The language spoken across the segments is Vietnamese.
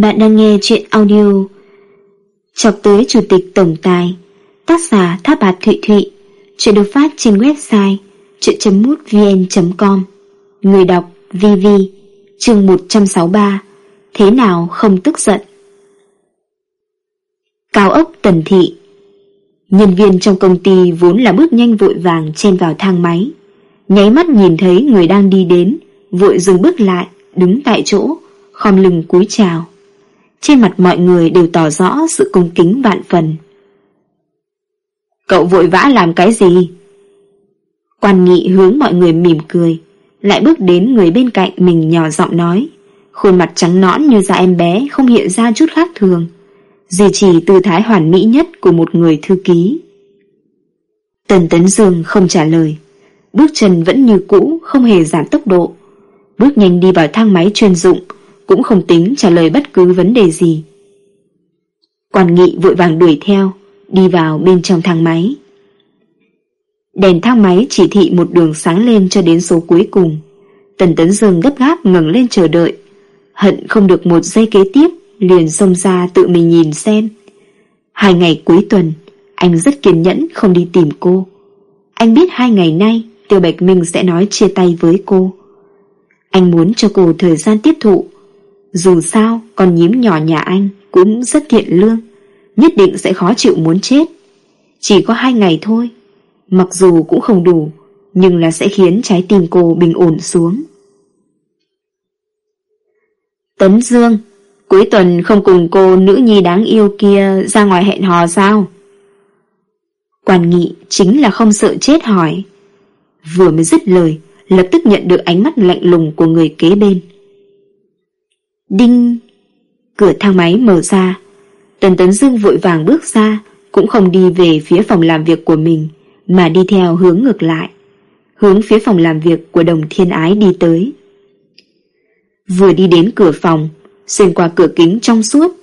Bạn đang nghe chuyện audio. Chọc tới Chủ tịch Tổng Tài, Tác giả Tháp Bạt Thụy Thụy. Chuyện được phát trên website chuyện.mútvn.com Người đọc VV chương 163 Thế nào không tức giận? Cao ốc Tần Thị. Nhân viên trong công ty vốn là bước nhanh vội vàng chen vào thang máy. Nháy mắt nhìn thấy người đang đi đến, Vội dừng bước lại, Đứng tại chỗ, Khom lưng cúi chào trên mặt mọi người đều tỏ rõ sự cung kính vạn phần. Cậu vội vã làm cái gì? Quan nghị hướng mọi người mỉm cười, lại bước đến người bên cạnh mình nhỏ giọng nói, khuôn mặt trắng nõn như da em bé không hiện ra chút khác thường, duy trì tư thái hoàn mỹ nhất của một người thư ký. Tần Tấn Dương không trả lời, bước chân vẫn như cũ, không hề giảm tốc độ, bước nhanh đi vào thang máy chuyên dụng, cũng không tính trả lời bất cứ vấn đề gì. quản nghị vội vàng đuổi theo, đi vào bên trong thang máy. Đèn thang máy chỉ thị một đường sáng lên cho đến số cuối cùng. Tần Tấn Dương gấp gáp ngẩng lên chờ đợi. Hận không được một giây kế tiếp, liền xông ra tự mình nhìn xem. Hai ngày cuối tuần, anh rất kiên nhẫn không đi tìm cô. Anh biết hai ngày nay Tiêu Bạch Minh sẽ nói chia tay với cô. Anh muốn cho cô thời gian tiếp thụ dù sao, con nhím nhỏ nhà anh Cũng rất thiện lương, Nhất định sẽ khó chịu muốn chết. Chỉ có hai ngày thôi, Mặc dù cũng không đủ, Nhưng là sẽ khiến trái tim cô bình ổn xuống. Tấn Dương, Cuối tuần không cùng cô nữ nhi đáng yêu kia Ra ngoài hẹn hò sao? Quản nghị chính là không sợ chết hỏi. Vừa mới dứt lời, Lập tức nhận được ánh mắt lạnh lùng của người kế bên. Đinh! Cửa thang máy mở ra. Tần Tấn Dương vội vàng bước ra, cũng không đi về phía phòng làm việc của mình, mà đi theo hướng ngược lại. Hướng phía phòng làm việc của đồng thiên ái đi tới. Vừa đi đến cửa phòng, xuyên qua cửa kính trong suốt.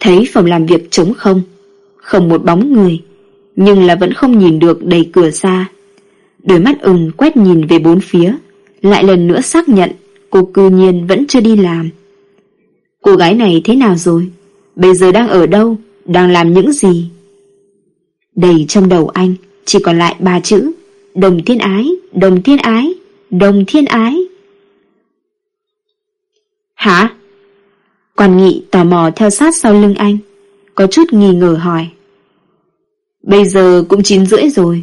Thấy phòng làm việc trống không, không một bóng người, nhưng là vẫn không nhìn được đầy cửa xa. Đôi mắt ừng quét nhìn về bốn phía, lại lần nữa xác nhận cô cư nhiên vẫn chưa đi làm. Cô gái này thế nào rồi? Bây giờ đang ở đâu? Đang làm những gì? Đầy trong đầu anh chỉ còn lại ba chữ Đồng thiên ái, đồng thiên ái, đồng thiên ái. Hả? quản nghị tò mò theo sát sau lưng anh Có chút nghi ngờ hỏi Bây giờ cũng chín rưỡi rồi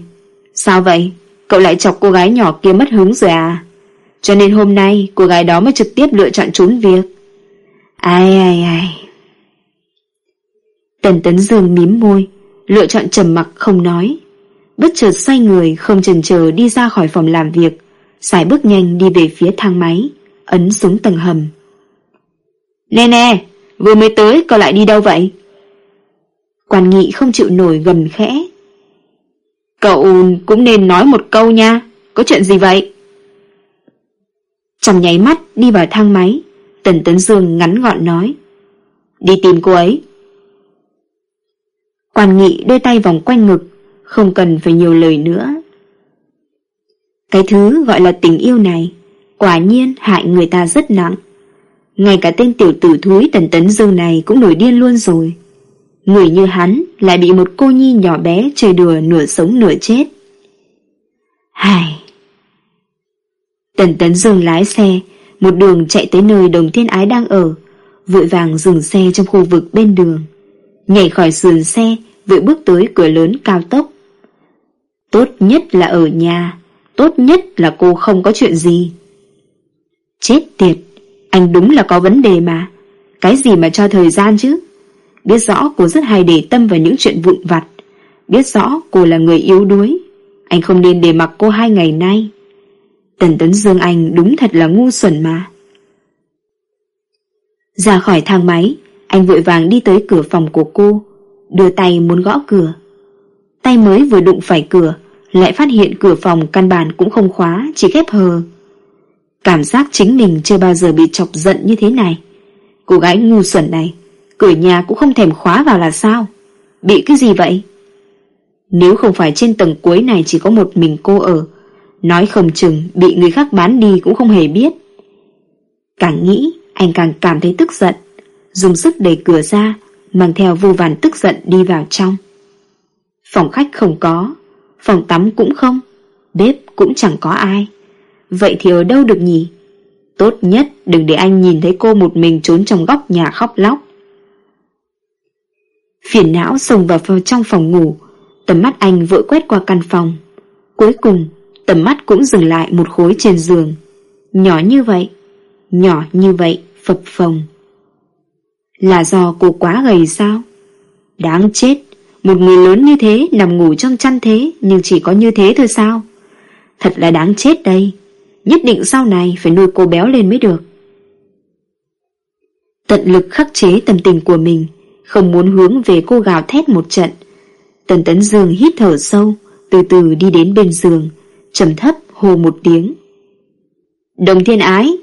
Sao vậy? Cậu lại chọc cô gái nhỏ kia mất hứng rồi à? Cho nên hôm nay, cô gái đó mới trực tiếp lựa chọn trốn việc. Ai ai ai. Tần Tấn Dương mím môi, Lựa chọn trầm mặc không nói. Bất chợt xoay người, không chần chờ đi ra khỏi phòng làm việc. Xài bước nhanh đi về phía thang máy, Ấn xuống tầng hầm. Nè nè, Vừa mới tới, cậu lại đi đâu vậy? Quan nghị không chịu nổi gầm khẽ. Cậu cũng nên nói một câu nha, Có chuyện gì vậy? Trong nháy mắt đi vào thang máy. Tần Tấn Dương ngắn gọn nói, Đi tìm cô ấy. Quan nghị đưa tay vòng quanh ngực, Không cần phải nhiều lời nữa. Cái thứ gọi là tình yêu này, Quả nhiên hại người ta rất nặng. Ngay cả tên tiểu tử thúi Tần Tấn Dương này cũng nổi điên luôn rồi. Người như hắn lại bị một cô nhi nhỏ bé chơi đùa nửa sống nửa chết. Hài! Tần Tấn Dương lái xe, một đường chạy tới nơi đồng thiên ái đang ở, vội vàng dừng xe trong khu vực bên đường. Nhảy khỏi sườn xe, vội bước tới cửa lớn cao tốc. Tốt nhất là ở nhà, tốt nhất là cô không có chuyện gì. Chết tiệt, anh đúng là có vấn đề mà. Cái gì mà cho thời gian chứ? Biết rõ cô rất hay để tâm vào những chuyện vụn vặt. Biết rõ cô là người yếu đuối. Anh không nên để mặc cô hai ngày nay. Tần Tấn Dương Anh đúng thật là ngu xuẩn mà. Ra khỏi thang máy, anh vội vàng đi tới cửa phòng của cô, đưa tay muốn gõ cửa. Tay mới vừa đụng phải cửa, lại phát hiện cửa phòng căn bản cũng không khóa, chỉ khép hờ. Cảm giác chính mình chưa bao giờ bị chọc giận như thế này. Cô gái ngu xuẩn này, cửa nhà cũng không thèm khóa vào là sao? Bị cái gì vậy? Nếu không phải trên tầng cuối này chỉ có một mình cô ở, Nói không chừng bị người khác bán đi cũng không hề biết. Càng nghĩ, Anh càng cảm thấy tức giận, Dùng sức đẩy cửa ra, Mang theo vô vàn tức giận đi vào trong. Phòng khách không có, Phòng tắm cũng không, Bếp cũng chẳng có ai. Vậy thì ở đâu được nhỉ? Tốt nhất đừng để anh nhìn thấy cô một mình trốn trong góc nhà khóc lóc. Phiền não xông vào trong phòng ngủ, Tầm mắt anh vội quét qua căn phòng. Cuối cùng Tầm mắt cũng dừng lại một khối trên giường. Nhỏ như vậy, Nhỏ như vậy, Phập phồng. Là do cô quá gầy sao? Đáng chết, Một người lớn như thế nằm ngủ trong chăn thế Nhưng chỉ có như thế thôi sao? Thật là đáng chết đây, Nhất định sau này phải nuôi cô béo lên mới được. Tận lực khắc chế tâm tình của mình, Không muốn hướng về cô gào thét một trận. Tần Tấn Dương hít thở sâu, Từ từ đi đến bên giường trầm thấp hô một tiếng. Đồng thiên ái.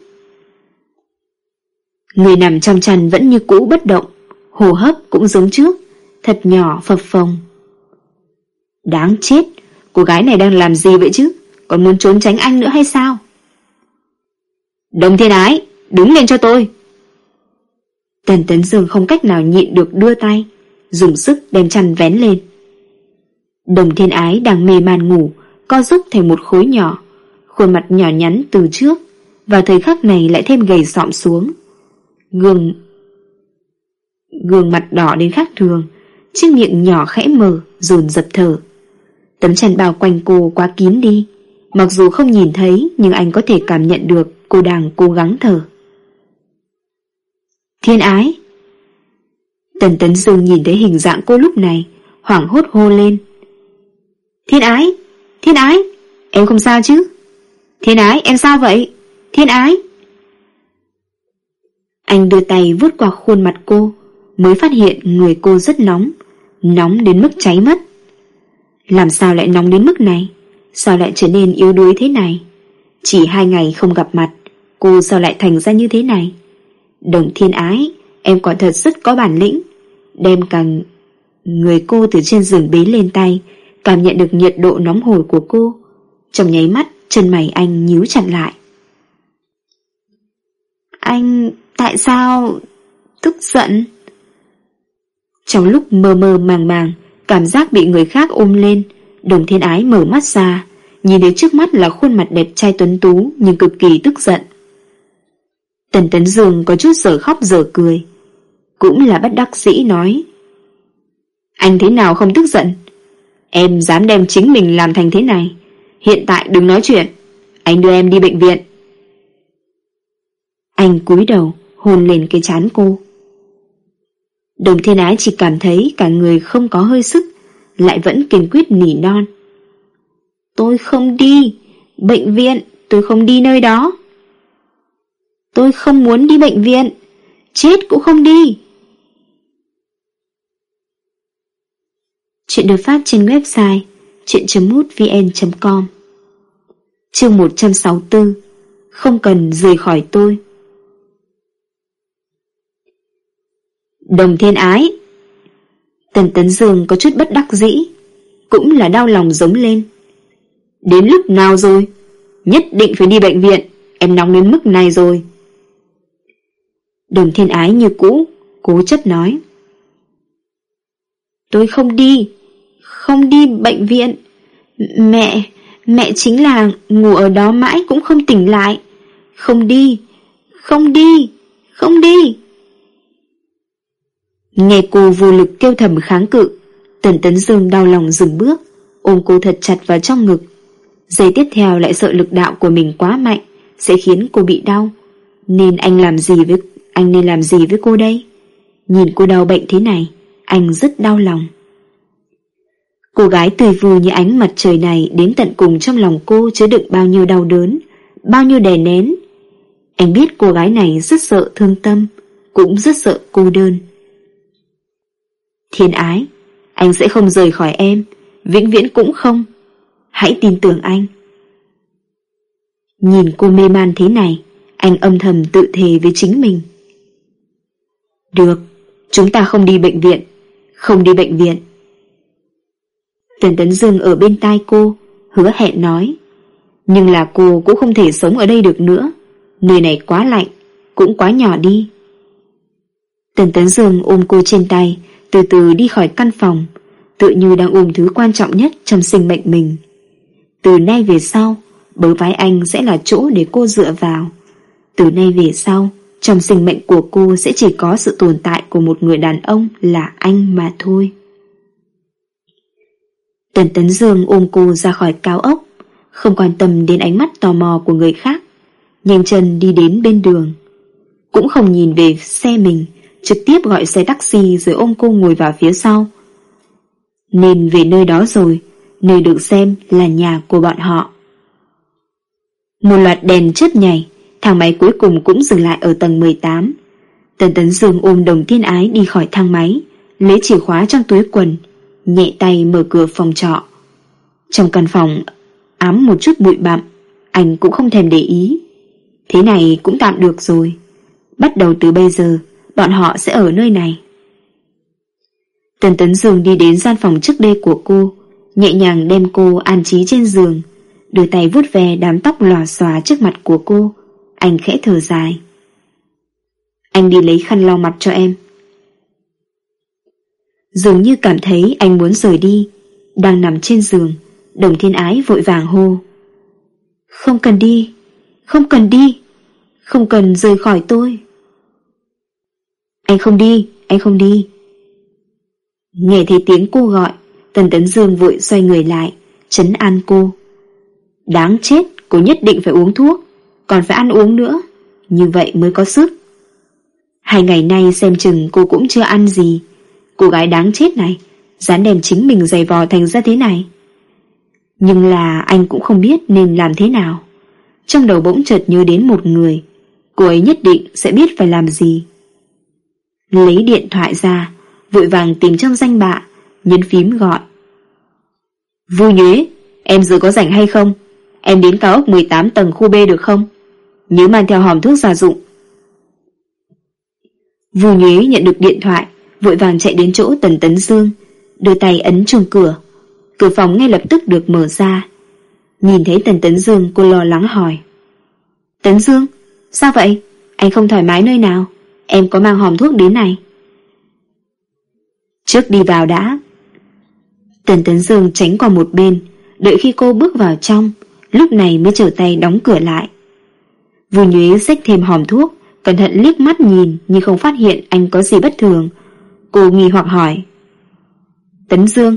Người nằm trong chăn vẫn như cũ bất động, hô hấp cũng giống trước, Thật nhỏ, phập phồng. Đáng chết, Cô gái này đang làm gì vậy chứ? Còn muốn trốn tránh anh nữa hay sao? Đồng thiên ái, Đứng lên cho tôi. Tần Tấn Dương không cách nào nhịn được đưa tay, Dùng sức đem chăn vén lên. Đồng thiên ái đang mê man ngủ Co rúc thành một khối nhỏ, Khuôn mặt nhỏ nhắn từ trước, và thời khắc này lại thêm gầy sọm xuống. Gương Gương mặt đỏ đến khác thường, Chiếc miệng nhỏ khẽ mở, Dồn dập thở. Tấm chăn bao quanh cô quá kín đi, Mặc dù không nhìn thấy, Nhưng anh có thể cảm nhận được Cô đang cố gắng thở. Thiên ái! Tần Tấn Dương nhìn thấy hình dạng cô lúc này, Hoảng hốt hô lên. Thiên ái! Thiên ái, Em không sao chứ? Thiên ái, em sao vậy? Thiên ái. Anh đưa tay vuốt qua khuôn mặt cô, Mới phát hiện người cô rất nóng Nóng đến mức cháy mất Làm sao lại nóng đến mức này? Sao lại trở nên yếu đuối thế này? Chỉ hai ngày không gặp mặt, Cô sao lại thành ra như thế này? Đồng thiên ái, Em quả thật rất có bản lĩnh. Đem càng Người cô từ trên giường bế lên tay Cảm nhận được nhiệt độ nóng hổi của cô. Trong nháy mắt, Chân mày anh nhíu chặt lại. Anh, Tại sao Tức giận? Trong lúc mơ mơ màng màng, Cảm giác bị người khác ôm lên, Đồng thiên ái mở mắt ra, Nhìn thấy trước mắt là khuôn mặt đẹp trai tuấn tú Nhưng cực kỳ tức giận. Tần Tấn Dương có chút giờ khóc giờ cười, Cũng là bất đắc sĩ nói, Anh thế nào không tức giận? Em dám đem chính mình làm thành thế này. Hiện tại đừng nói chuyện. Anh đưa em đi bệnh viện. Anh cúi đầu, Hôn lên cái chán cô. Đồng thiên ái chỉ cảm thấy Cả người không có hơi sức, Lại vẫn kiên quyết nỉ non. Tôi không đi. Bệnh viện, tôi không đi nơi đó. Tôi không muốn đi bệnh viện. Chết cũng không đi. Chuyện được phát trên website chuyện.mútvn.com Chương 164 Không cần rời khỏi tôi. Đồng thiên ái, Tần Tấn Dương có chút bất đắc dĩ, Cũng là đau lòng giống lên. Đến lúc nào rồi? Nhất định phải đi bệnh viện, Em nóng đến mức này rồi. Đồng thiên ái như cũ, Cố chấp nói. Tôi không đi. Không đi bệnh viện. Mẹ Mẹ chính là ngủ ở đó mãi cũng không tỉnh lại. Không đi Không đi Không đi. Nghe cô vô lực kêu thầm kháng cự, Tần Tấn Dương đau lòng dừng bước, Ôm cô thật chặt vào trong ngực. Giây tiếp theo lại sợ lực đạo của mình quá mạnh, Sẽ khiến cô bị đau. Nên anh làm gì với, Anh nên làm gì với cô đây? Nhìn cô đau bệnh thế này, Anh rất đau lòng. Cô gái tươi vui như ánh mặt trời này Đến tận cùng trong lòng cô chứa đựng bao nhiêu đau đớn, Bao nhiêu đè nén. Anh biết cô gái này rất sợ thương tâm, Cũng rất sợ cô đơn. Thiên ái, Anh sẽ không rời khỏi em, Vĩnh viễn cũng không. Hãy tin tưởng anh. Nhìn cô mê man thế này, Anh âm thầm tự thề với chính mình. Được, Chúng ta không đi bệnh viện, Không đi bệnh viện. Tần Tấn Dương ở bên tai cô, Hứa hẹn nói. Nhưng là cô cũng không thể sống ở đây được nữa. Nơi này quá lạnh, Cũng quá nhỏ đi. Tần Tấn Dương ôm cô trên tay, Từ từ đi khỏi căn phòng, Tự như đang ôm thứ quan trọng nhất Trong sinh mệnh mình. Từ nay về sau Bớ vái anh sẽ là chỗ để cô dựa vào. Từ nay về sau, Trong sinh mệnh của cô sẽ chỉ có sự tồn tại Của một người đàn ông là anh mà thôi. Tần Tấn Dương ôm cô ra khỏi cao ốc, Không quan tâm đến ánh mắt tò mò của người khác, Nhanh chân đi đến bên đường. Cũng không nhìn về xe mình, Trực tiếp gọi xe taxi rồi ôm cô ngồi vào phía sau. Nên về nơi đó rồi, Nơi được xem là nhà của bọn họ. Một loạt đèn chớp nhảy, Thang máy cuối cùng cũng dừng lại ở tầng 18 Tần Tấn Dương ôm đồng thiên ái đi khỏi thang máy, Lấy chìa khóa trong túi quần Nhẹ tay mở cửa phòng trọ. Trong căn phòng, Ám một chút bụi bặm, Anh cũng không thèm để ý. Thế này cũng tạm được rồi. Bắt đầu từ bây giờ, Bọn họ sẽ ở nơi này. Tần Tấn Dương đi đến gian phòng trước đây của cô, Nhẹ nhàng đem cô an trí trên giường, Đưa tay vuốt ve đám tóc lòa xòa trước mặt của cô. Anh khẽ thở dài. Anh đi lấy khăn lau mặt cho em. Dường như cảm thấy anh muốn rời đi. Đang nằm trên giường, Đồng thiên ái vội vàng hô. Không cần đi, Không cần đi, Không cần rời khỏi tôi. Anh không đi, Anh không đi. Nghe thấy tiếng cô gọi, Tần Tấn Dương vội xoay người lại, Chấn an cô. Đáng chết, cô nhất định phải uống thuốc, Còn phải ăn uống nữa. Như vậy mới có sức. Hai ngày nay xem chừng cô cũng chưa ăn gì Cô gái đáng chết này, Dán đèn chính mình giày vò thành ra thế này. Nhưng là anh cũng không biết nên làm thế nào. Trong đầu bỗng chợt nhớ đến một người, Cô ấy nhất định sẽ biết phải làm gì. Lấy điện thoại ra, Vội vàng tìm trong danh bạ, Nhấn phím gọi. Vu Nhuế, Em giờ có rảnh hay không? Em đến cao ốc 18 tầng khu B được không? Nhớ mang theo hòm thuốc gia dụng. Vu Nhuế nhận được điện thoại. Vội vàng chạy đến chỗ Tần Tấn Dương, Đưa tay ấn chuông cửa. Cửa phòng ngay lập tức được mở ra. Nhìn thấy Tần Tấn Dương, cô lo lắng hỏi. Tấn Dương, Sao vậy? Anh không thoải mái nơi nào? Em có mang hòm thuốc đến này. Trước đi vào đã. Tần Tấn Dương tránh qua một bên, Đợi khi cô bước vào trong, Lúc này mới trở tay đóng cửa lại. Vừa nhuế xách thêm hòm thuốc, Cẩn thận liếc mắt nhìn Nhưng không phát hiện anh có gì bất thường. Cô nghi hoặc hỏi. Tấn Dương,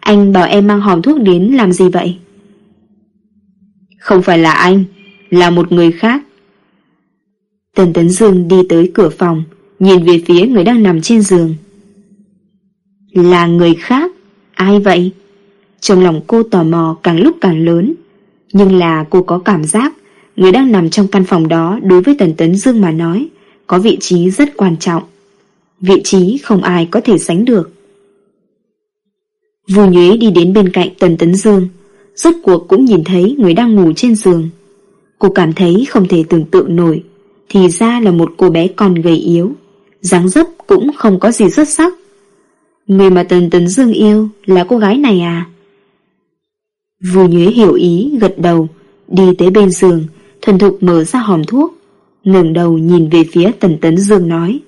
Anh bảo em mang hòm thuốc đến làm gì vậy? Không phải là anh, Là một người khác. Tần Tấn Dương đi tới cửa phòng, Nhìn về phía người đang nằm trên giường. Là người khác? Ai vậy? Trong lòng cô tò mò càng lúc càng lớn. Nhưng là cô có cảm giác, Người đang nằm trong căn phòng đó Đối với Tần Tấn Dương mà nói, Có vị trí rất quan trọng. Vị trí không ai có thể sánh được. Vù Nhuế đi đến bên cạnh Tần Tấn Dương, Rốt cuộc cũng nhìn thấy người đang ngủ trên giường. Cô cảm thấy không thể tưởng tượng nổi, Thì ra là một cô bé còn gầy yếu, dáng dấp cũng không có gì xuất sắc. Người mà Tần Tấn Dương yêu Là cô gái này à? Vù Nhuế hiểu ý, gật đầu, Đi tới bên giường, Thuần thục mở ra hòm thuốc, ngẩng đầu nhìn về phía Tần Tấn Dương nói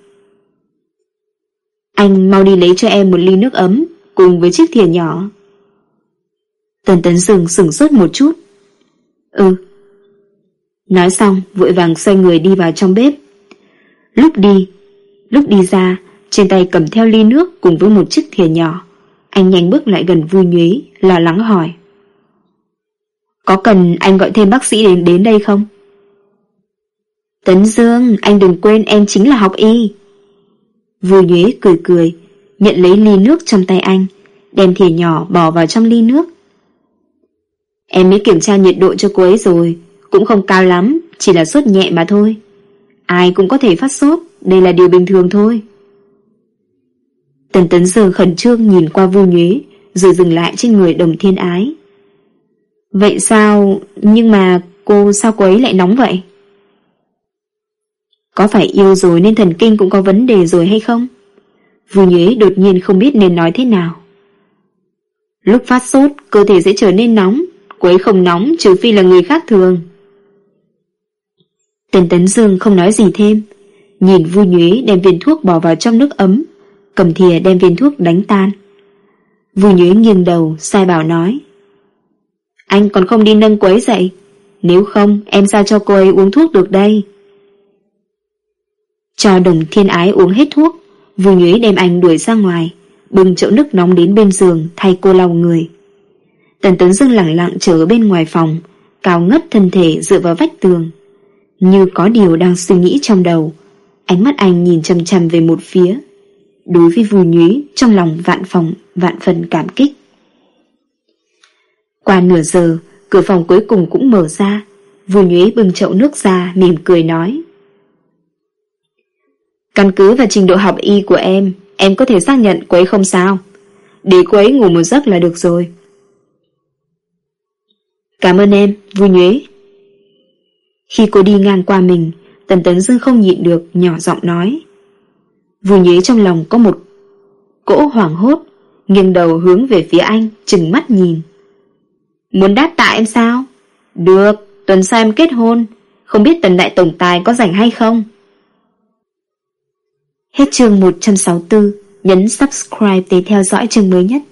anh mau đi lấy cho em một ly nước ấm Cùng với chiếc thìa nhỏ. Tần tấn sừng sửng sốt một chút. Ừ. Nói xong, vội vàng xoay người đi vào trong bếp. Lúc đi Lúc đi ra, Trên tay cầm theo ly nước cùng với một chiếc thìa nhỏ. Anh nhanh bước lại gần vui nhuế, Lo lắng hỏi. Có cần anh gọi thêm bác sĩ đến đến đây không? Tấn Dương Anh đừng quên em chính là học y. Vui nhuế cười cười, Nhận lấy ly nước trong tay anh, Đem thìa nhỏ bỏ vào trong ly nước. Em mới kiểm tra nhiệt độ cho cô ấy rồi, Cũng không cao lắm, Chỉ là sốt nhẹ mà thôi. Ai cũng có thể phát sốt, Đây là điều bình thường thôi. Tần tấn giờ khẩn trương nhìn qua vui nhuế Rồi dừng lại trên người đồng thiên ái. Vậy sao, Nhưng mà cô, sao cô ấy lại nóng vậy? Có phải yêu rồi nên thần kinh cũng có vấn đề rồi hay không? Vui Nhuế đột nhiên không biết nên nói thế nào. Lúc phát sốt, cơ thể sẽ trở nên nóng, cô ấy không nóng trừ phi là người khác thường. Tần Tấn Dương không nói gì thêm Nhìn vui nhuế đem viên thuốc bỏ vào trong nước ấm Cầm thìa đem viên thuốc đánh tan Vui nhuế nghiêng đầu Sai bảo nói Anh còn không đi nâng quấy dậy Nếu không em sao cho cô ấy uống thuốc được đây cho đồng thiên ái uống hết thuốc. Vui nhuế đem anh đuổi ra ngoài. Bưng chậu nước nóng đến bên giường, Thay cô lau người. Tần Tấn Dương lặng lặng chờ ở bên ngoài phòng, Cao ngất thân thể dựa vào vách tường. Như có điều đang suy nghĩ trong đầu, Ánh mắt anh nhìn chầm chầm về một phía. Đối với vù Nhuế, Trong lòng vạn phòng, Vạn phần cảm kích. Qua nửa giờ, Cửa phòng cuối cùng cũng mở ra. Vù Nhuế bưng chậu nước ra, Mỉm cười nói. Căn cứ vào trình độ học y của em Em có thể xác nhận cô ấy không sao. Để cô ấy ngủ một giấc là được rồi. Cảm ơn em, vui nhuế. Khi cô đi ngang qua mình Tần Tấn Dương không nhịn được Nhỏ giọng nói. Vui nhuế trong lòng có một Cỗ hoảng hốt Nghiêng đầu hướng về phía anh Chừng mắt nhìn. Muốn đáp tạ em sao? Được, tuần sau em kết hôn. Không biết tần đại tổng tài có rảnh hay không? Hết chương 164 Nhấn subscribe để theo dõi chương mới nhất.